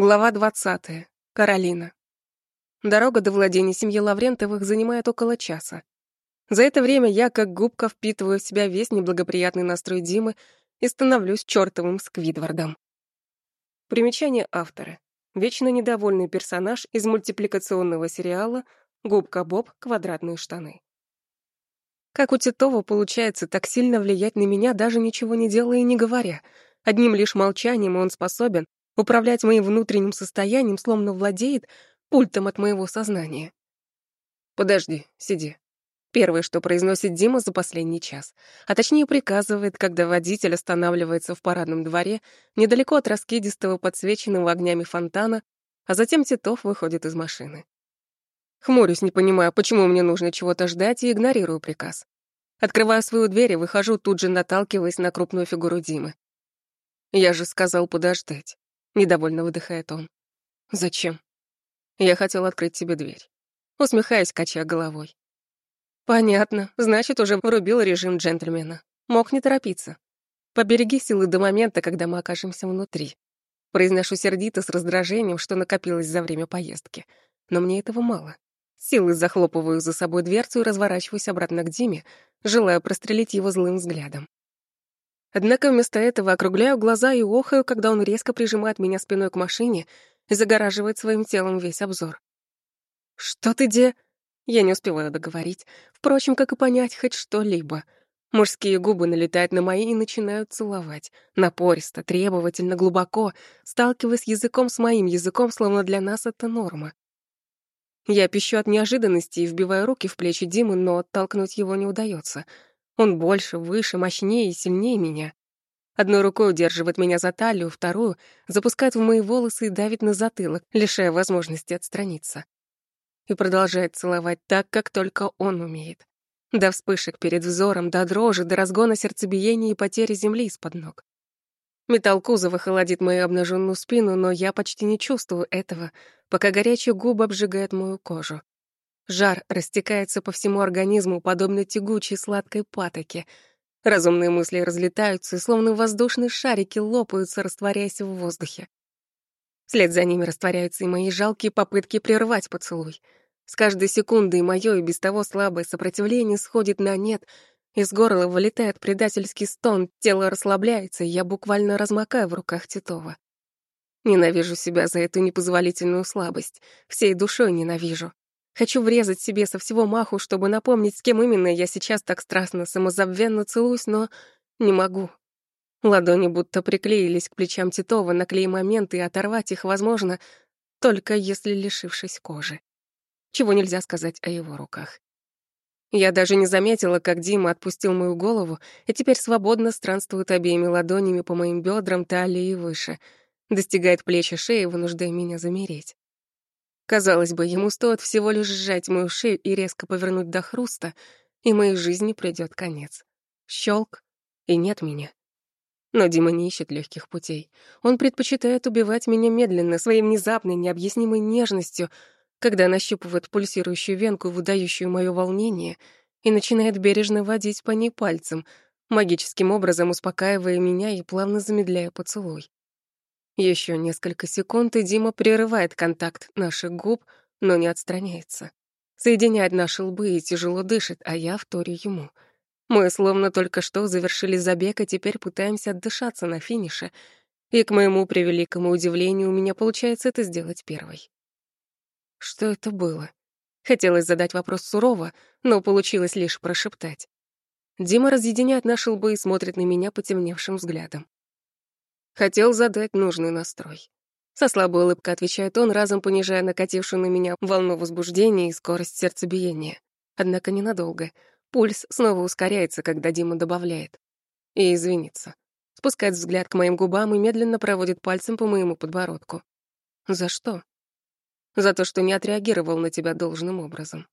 Глава 20. Каролина. Дорога до владения семьи Лаврентовых занимает около часа. За это время я, как губка, впитываю в себя весь неблагоприятный настрой Димы и становлюсь чертовым Сквидвардом. Примечание автора. Вечно недовольный персонаж из мультипликационного сериала «Губка Боб. Квадратные штаны». Как у Титова получается так сильно влиять на меня, даже ничего не делая и не говоря. Одним лишь молчанием он способен управлять моим внутренним состоянием, словно владеет пультом от моего сознания. «Подожди, сиди». Первое, что произносит Дима за последний час, а точнее приказывает, когда водитель останавливается в парадном дворе недалеко от раскидистого подсвеченного огнями фонтана, а затем Титов выходит из машины. Хмурюсь, не понимая, почему мне нужно чего-то ждать, и игнорирую приказ. Открываю свою дверь и выхожу, тут же наталкиваясь на крупную фигуру Димы. Я же сказал подождать. Недовольно выдыхает он. Зачем? Я хотел открыть тебе дверь. Усмехаясь, качая головой. Понятно, значит, уже врубил режим джентльмена. Мог не торопиться. Побереги силы до момента, когда мы окажемся внутри. Произношу сердито с раздражением, что накопилось за время поездки. Но мне этого мало. Силы захлопываю за собой дверцу и разворачиваюсь обратно к Диме, желая прострелить его злым взглядом. Однако вместо этого округляю глаза и охаю, когда он резко прижимает меня спиной к машине и загораживает своим телом весь обзор. «Что ты де...» Я не успеваю договорить, впрочем, как и понять хоть что-либо. Мужские губы налетают на мои и начинают целовать. Напористо, требовательно, глубоко, сталкиваясь языком с моим языком, словно для нас это норма. Я пищу от неожиданности и вбиваю руки в плечи Димы, но оттолкнуть его не удается — он больше, выше, мощнее и сильнее меня. Одной рукой удерживает меня за талию, вторую запускает в мои волосы и давит на затылок, лишая возможности отстраниться. И продолжает целовать так, как только он умеет. До вспышек перед взором, до дрожи, до разгона сердцебиения и потери земли из-под ног. Металл кузова холодит мою обнаженную спину, но я почти не чувствую этого, пока горячие губы обжигают мою кожу. Жар растекается по всему организму, подобно тягучей сладкой патоке. Разумные мысли разлетаются, словно воздушные шарики лопаются, растворяясь в воздухе. Вслед за ними растворяются и мои жалкие попытки прервать поцелуй. С каждой секундой мое и без того слабое сопротивление сходит на нет, из горла вылетает предательский стон, тело расслабляется, и я буквально размокаю в руках Титова. Ненавижу себя за эту непозволительную слабость, всей душой ненавижу. Хочу врезать себе со всего маху, чтобы напомнить, с кем именно я сейчас так страстно, самозабвенно целуюсь, но не могу. Ладони будто приклеились к плечам Титова, наклей моменты, и оторвать их возможно, только если лишившись кожи. Чего нельзя сказать о его руках. Я даже не заметила, как Дима отпустил мою голову и теперь свободно странствует обеими ладонями по моим бедрам, талии и выше, достигает плечи шеи, вынуждая меня замереть. Казалось бы, ему стоит всего лишь сжать мою шею и резко повернуть до хруста, и моей жизни придёт конец. Щелк, и нет меня. Но Дима не ищет легких путей. Он предпочитает убивать меня медленно, своей внезапной, необъяснимой нежностью, когда нащупывает пульсирующую венку, выдающую моё волнение, и начинает бережно водить по ней пальцем, магическим образом успокаивая меня и плавно замедляя поцелуй. Еще несколько секунд, и Дима прерывает контакт наших губ, но не отстраняется. Соединяет наши лбы и тяжело дышит, а я вторю ему. Мы словно только что завершили забег, а теперь пытаемся отдышаться на финише. И, к моему превеликому удивлению, у меня получается это сделать первой. Что это было? Хотелось задать вопрос сурово, но получилось лишь прошептать. Дима разъединяет наши лбы и смотрит на меня потемневшим взглядом. Хотел задать нужный настрой. Со слабой улыбкой отвечает он, разом понижая накатившую на меня волну возбуждения и скорость сердцебиения. Однако ненадолго. Пульс снова ускоряется, когда Дима добавляет. И извинится. Спускает взгляд к моим губам и медленно проводит пальцем по моему подбородку. За что? За то, что не отреагировал на тебя должным образом.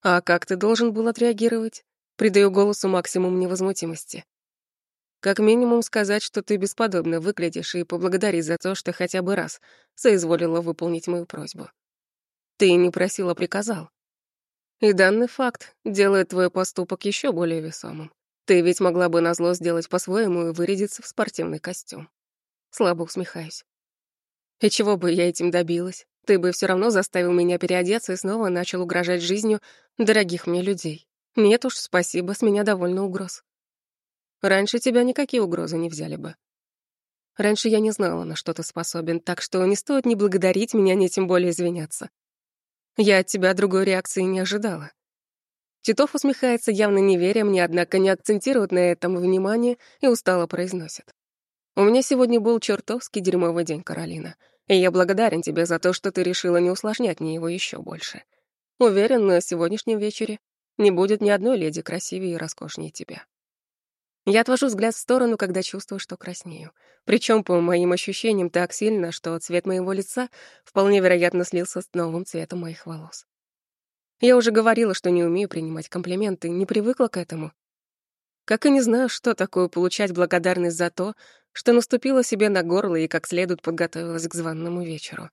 А как ты должен был отреагировать? Придаю голосу максимум невозмутимости. Как минимум сказать, что ты бесподобно выглядишь, и поблагодарить за то, что хотя бы раз соизволила выполнить мою просьбу. Ты не просил, а приказал. И данный факт делает твой поступок еще более весомым. Ты ведь могла бы назло сделать по-своему и вырядиться в спортивный костюм. Слабо усмехаюсь. И чего бы я этим добилась? Ты бы все равно заставил меня переодеться и снова начал угрожать жизнью дорогих мне людей. Нет уж, спасибо, с меня довольно угроз. Раньше тебя никакие угрозы не взяли бы. Раньше я не знала, на что ты способен, так что не стоит ни благодарить меня, ни тем более извиняться. Я от тебя другой реакции не ожидала. Титов усмехается, явно не веря мне, однако не акцентирует на этом внимание и устало произносит. «У меня сегодня был чертовски дерьмовый день, Каролина, и я благодарен тебе за то, что ты решила не усложнять мне его еще больше. Уверен, на сегодняшнем вечере не будет ни одной леди красивее и роскошнее тебя». Я отвожу взгляд в сторону, когда чувствую, что краснею. Причем, по моим ощущениям, так сильно, что цвет моего лица вполне вероятно слился с новым цветом моих волос. Я уже говорила, что не умею принимать комплименты, не привыкла к этому. Как и не знаю, что такое получать благодарность за то, что наступила себе на горло и как следует подготовилась к званному вечеру.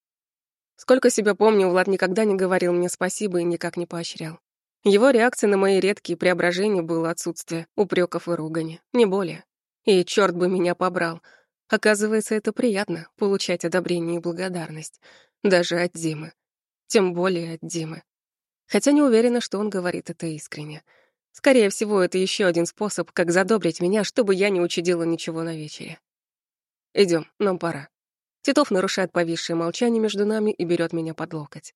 Сколько себя помню, Влад никогда не говорил мне спасибо и никак не поощрял. Его реакция на мои редкие преображения было отсутствие упреков и ругани, не более. И черт бы меня побрал. Оказывается, это приятно — получать одобрение и благодарность. Даже от Димы. Тем более от Димы. Хотя не уверена, что он говорит это искренне. Скорее всего, это еще один способ, как задобрить меня, чтобы я не учудила ничего на вечере. Идем, нам пора. Титов нарушает повисшее молчание между нами и берет меня под локоть.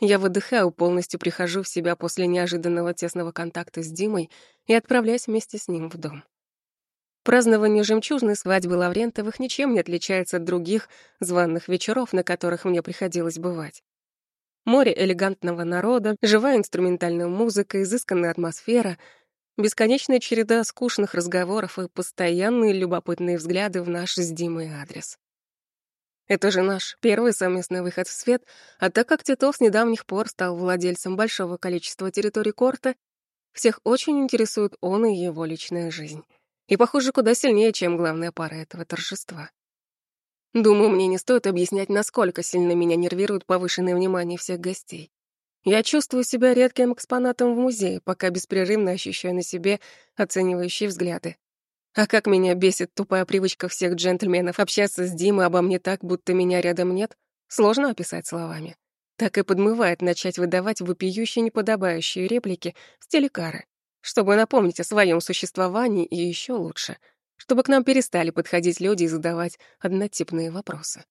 Я выдыхаю, полностью прихожу в себя после неожиданного тесного контакта с Димой и отправляюсь вместе с ним в дом. Празднование жемчужной свадьбы Лаврентовых ничем не отличается от других званных вечеров, на которых мне приходилось бывать. Море элегантного народа, живая инструментальная музыка, изысканная атмосфера, бесконечная череда скучных разговоров и постоянные любопытные взгляды в наш с Димой адрес. Это же наш первый совместный выход в свет, а так как Титов с недавних пор стал владельцем большого количества территорий корта, всех очень интересует он и его личная жизнь. И, похоже, куда сильнее, чем главная пара этого торжества. Думаю, мне не стоит объяснять, насколько сильно меня нервирует повышенное внимание всех гостей. Я чувствую себя редким экспонатом в музее, пока беспрерывно ощущаю на себе оценивающие взгляды. А как меня бесит тупая привычка всех джентльменов общаться с Димой обо мне так, будто меня рядом нет, сложно описать словами. Так и подмывает начать выдавать вопиющие неподобающие реплики в стиле кары, чтобы напомнить о своем существовании и еще лучше, чтобы к нам перестали подходить люди и задавать однотипные вопросы.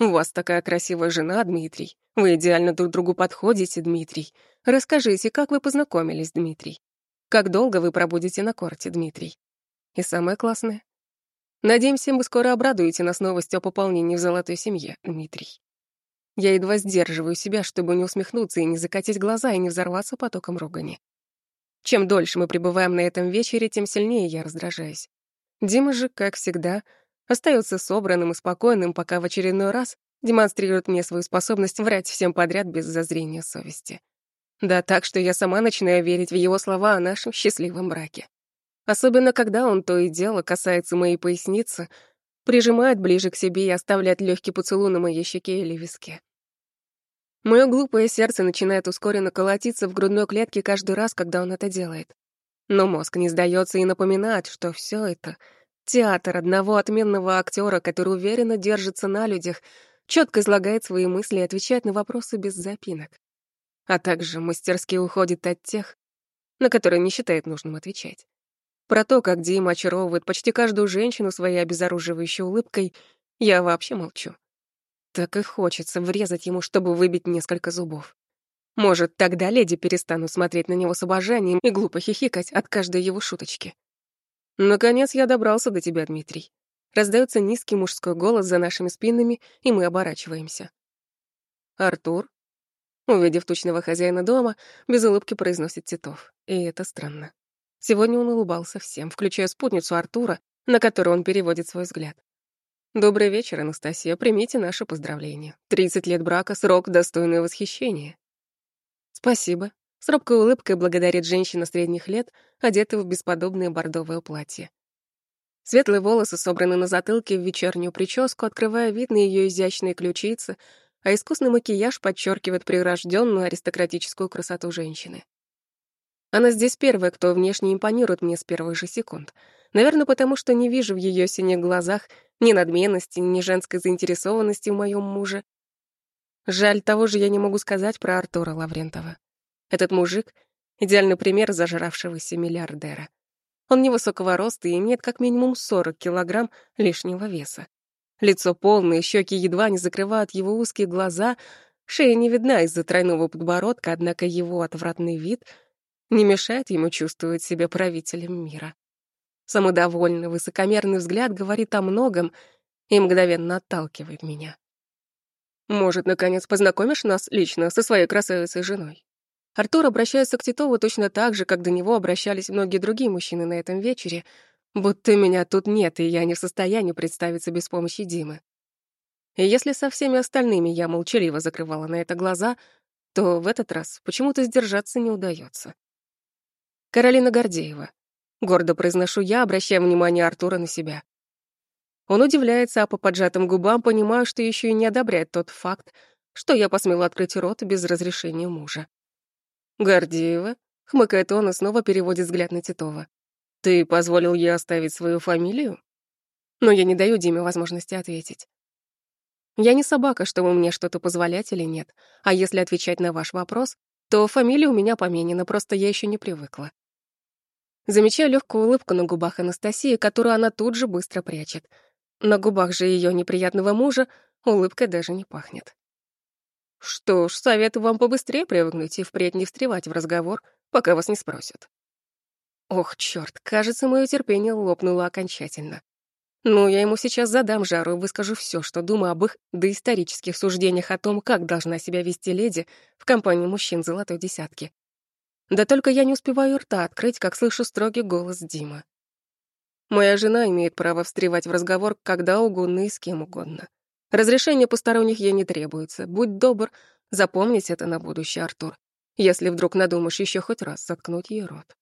«У вас такая красивая жена, Дмитрий. Вы идеально друг другу подходите, Дмитрий. Расскажите, как вы познакомились, Дмитрий? Как долго вы пробудете на корте, Дмитрий? И самое классное. Надеемся, вы скоро обрадуете нас новостью о пополнении в золотой семье, Дмитрий. Я едва сдерживаю себя, чтобы не усмехнуться и не закатить глаза и не взорваться потоком ругани. Чем дольше мы пребываем на этом вечере, тем сильнее я раздражаюсь. Дима же, как всегда, остается собранным и спокойным, пока в очередной раз демонстрирует мне свою способность врать всем подряд без зазрения совести. Да так, что я сама начинаю верить в его слова о нашем счастливом браке. Особенно, когда он то и дело касается моей поясницы, прижимает ближе к себе и оставляет легкий поцелуй на моей щеке или виске. Мое глупое сердце начинает ускоренно колотиться в грудной клетке каждый раз, когда он это делает. Но мозг не сдается и напоминает, что все это — театр одного отменного актера, который уверенно держится на людях, четко излагает свои мысли и отвечает на вопросы без запинок. А также мастерски уходит от тех, на которые не считает нужным отвечать. Про то, как Дима очаровывает почти каждую женщину своей обезоруживающей улыбкой, я вообще молчу. Так и хочется врезать ему, чтобы выбить несколько зубов. Может, тогда леди перестанут смотреть на него с обожанием и глупо хихикать от каждой его шуточки. Наконец я добрался до тебя, Дмитрий. Раздается низкий мужской голос за нашими спинами, и мы оборачиваемся. Артур, увидев тучного хозяина дома, без улыбки произносит Титов. И это странно. Сегодня он улыбался всем, включая спутницу Артура, на которую он переводит свой взгляд. «Добрый вечер, Анастасия. Примите наше поздравление. Тридцать лет брака — срок, достойный восхищения». «Спасибо». С робкой улыбкой благодарит женщина средних лет, одетая в бесподобное бордовое платье. Светлые волосы собраны на затылке в вечернюю прическу, открывая вид ее изящные ключицы, а искусный макияж подчеркивает прирожденную аристократическую красоту женщины. Она здесь первая, кто внешне импонирует мне с первых же секунд. Наверное, потому что не вижу в ее синих глазах Ни надменности, ни женской заинтересованности в моем муже. Жаль, того же я не могу сказать про Артура Лаврентова. Этот мужик — идеальный пример зажравшегося миллиардера. Он невысокого роста и имеет как минимум 40 килограмм лишнего веса. Лицо полное, щеки едва не закрывают его узкие глаза, шея не видна из-за тройного подбородка, однако его отвратный вид не мешает ему чувствовать себя правителем мира. Самодовольный, высокомерный взгляд говорит о многом и мгновенно отталкивает меня. Может, наконец познакомишь нас лично со своей красавицей женой? Артур обращается к Титову точно так же, как до него обращались многие другие мужчины на этом вечере, будто меня тут нет, и я не в состоянии представиться без помощи Димы. И если со всеми остальными я молчаливо закрывала на это глаза, то в этот раз почему-то сдержаться не удается. Каролина Гордеева. Гордо произношу я, обращая внимание Артура на себя. Он удивляется, а по поджатым губам понимаю, что еще и не одобряет тот факт, что я посмела открыть рот без разрешения мужа. «Гордеева?» — хмыкает он и снова переводит взгляд на Титова. «Ты позволил ей оставить свою фамилию?» Но я не даю Диме возможности ответить. Я не собака, чтобы мне что-то позволять или нет. А если отвечать на ваш вопрос, то фамилия у меня поменена, просто я еще не привыкла. Замечаю легкую улыбку на губах Анастасии, которую она тут же быстро прячет. На губах же ее неприятного мужа улыбка даже не пахнет. Что ж, советую вам побыстрее привыкнуть и впредь не встревать в разговор, пока вас не спросят. Ох, черт, кажется, мое терпение лопнуло окончательно. Ну, я ему сейчас задам жару и выскажу все, что думаю об их доисторических суждениях о том, как должна себя вести леди в компании мужчин золотой десятки. Да только я не успеваю рта открыть, как слышу строгий голос Дима. Моя жена имеет право встревать в разговор когда угодно и с кем угодно. Разрешения посторонних ей не требуется. Будь добр, запомнить это на будущее, Артур, если вдруг надумаешь еще хоть раз заткнуть ей рот.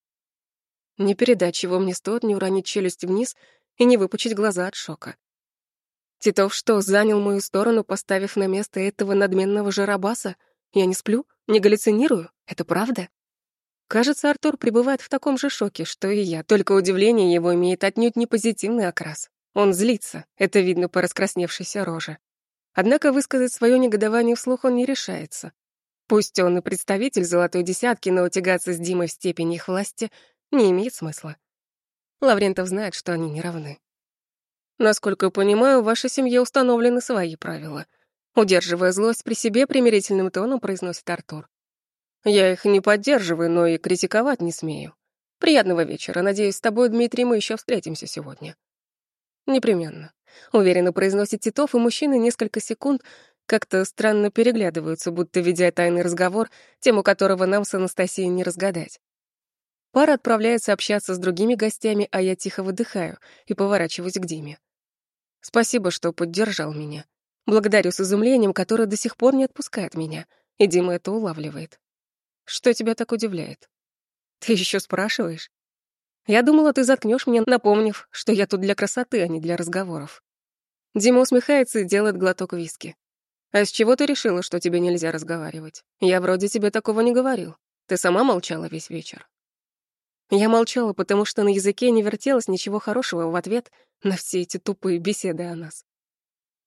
Не передать, чего мне стоит, не уронить челюсть вниз и не выпучить глаза от шока. Титов что, занял мою сторону, поставив на место этого надменного жарабаса? Я не сплю? Не галлюцинирую? Это правда? Кажется, Артур пребывает в таком же шоке, что и я, только удивление его имеет отнюдь не позитивный окрас. Он злится, это видно по раскрасневшейся роже. Однако высказать свое негодование вслух он не решается. Пусть он и представитель золотой десятки, но утягаться с Димой в степени их власти не имеет смысла. Лаврентов знает, что они не равны. Насколько понимаю, в вашей семье установлены свои правила. Удерживая злость при себе, примирительным тоном произносит Артур. Я их не поддерживаю, но и критиковать не смею. Приятного вечера. Надеюсь, с тобой, Дмитрий, мы еще встретимся сегодня. Непременно. Уверенно произносит Титов, и мужчины несколько секунд как-то странно переглядываются, будто ведя тайный разговор, тему которого нам с Анастасией не разгадать. Пара отправляется общаться с другими гостями, а я тихо выдыхаю и поворачиваюсь к Диме. Спасибо, что поддержал меня. Благодарю с изумлением, которое до сих пор не отпускает меня, и Дима это улавливает. Что тебя так удивляет? Ты еще спрашиваешь? Я думала, ты заткнешь меня, напомнив, что я тут для красоты, а не для разговоров. Дима усмехается и делает глоток виски. А с чего ты решила, что тебе нельзя разговаривать? Я вроде тебе такого не говорил. Ты сама молчала весь вечер. Я молчала, потому что на языке не вертелось ничего хорошего в ответ на все эти тупые беседы о нас.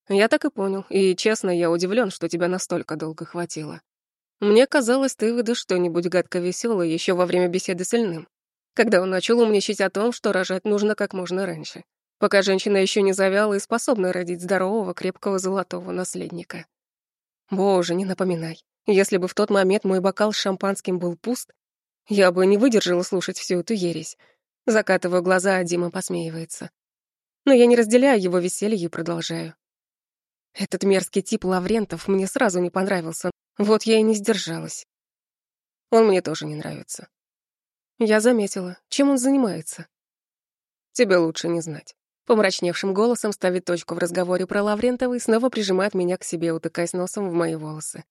Я так и понял, и, честно, я удивлен, что тебя настолько долго хватило. Мне казалось, ты выдашь что-нибудь гадко веселое еще во время беседы с Ильным, когда он начал умничать о том, что рожать нужно как можно раньше, пока женщина еще не завяла и способна родить здорового, крепкого, золотого наследника. Боже, не напоминай. Если бы в тот момент мой бокал с шампанским был пуст, я бы не выдержала слушать всю эту ересь. Закатываю глаза, а Дима посмеивается. Но я не разделяю его веселье и продолжаю. Этот мерзкий тип Лаврентов мне сразу не понравился, вот я и не сдержалась. Он мне тоже не нравится. Я заметила, чем он занимается. Тебе лучше не знать. Помрачневшим голосом ставит точку в разговоре про Лаврентова и снова прижимает меня к себе, утыкаясь носом в мои волосы.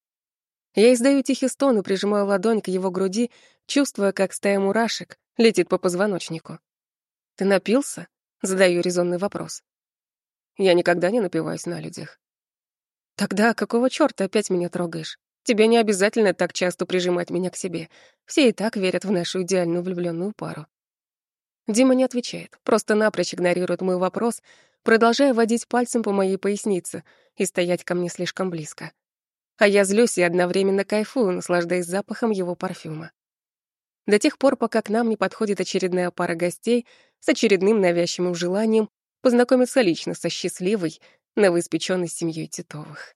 Я издаю тихий стон и прижимаю ладонь к его груди, чувствуя, как стая мурашек летит по позвоночнику. «Ты напился?» — задаю резонный вопрос. Я никогда не напиваюсь на людях. Тогда какого чёрта опять меня трогаешь? Тебе не обязательно так часто прижимать меня к себе. Все и так верят в нашу идеальную влюбленную пару. Дима не отвечает, просто напрочь игнорирует мой вопрос, продолжая водить пальцем по моей пояснице и стоять ко мне слишком близко. А я злюсь и одновременно кайфую, наслаждаясь запахом его парфюма. До тех пор, пока к нам не подходит очередная пара гостей с очередным навязчивым желанием познакомиться лично со счастливой, новоиспеченной семьей Титовых.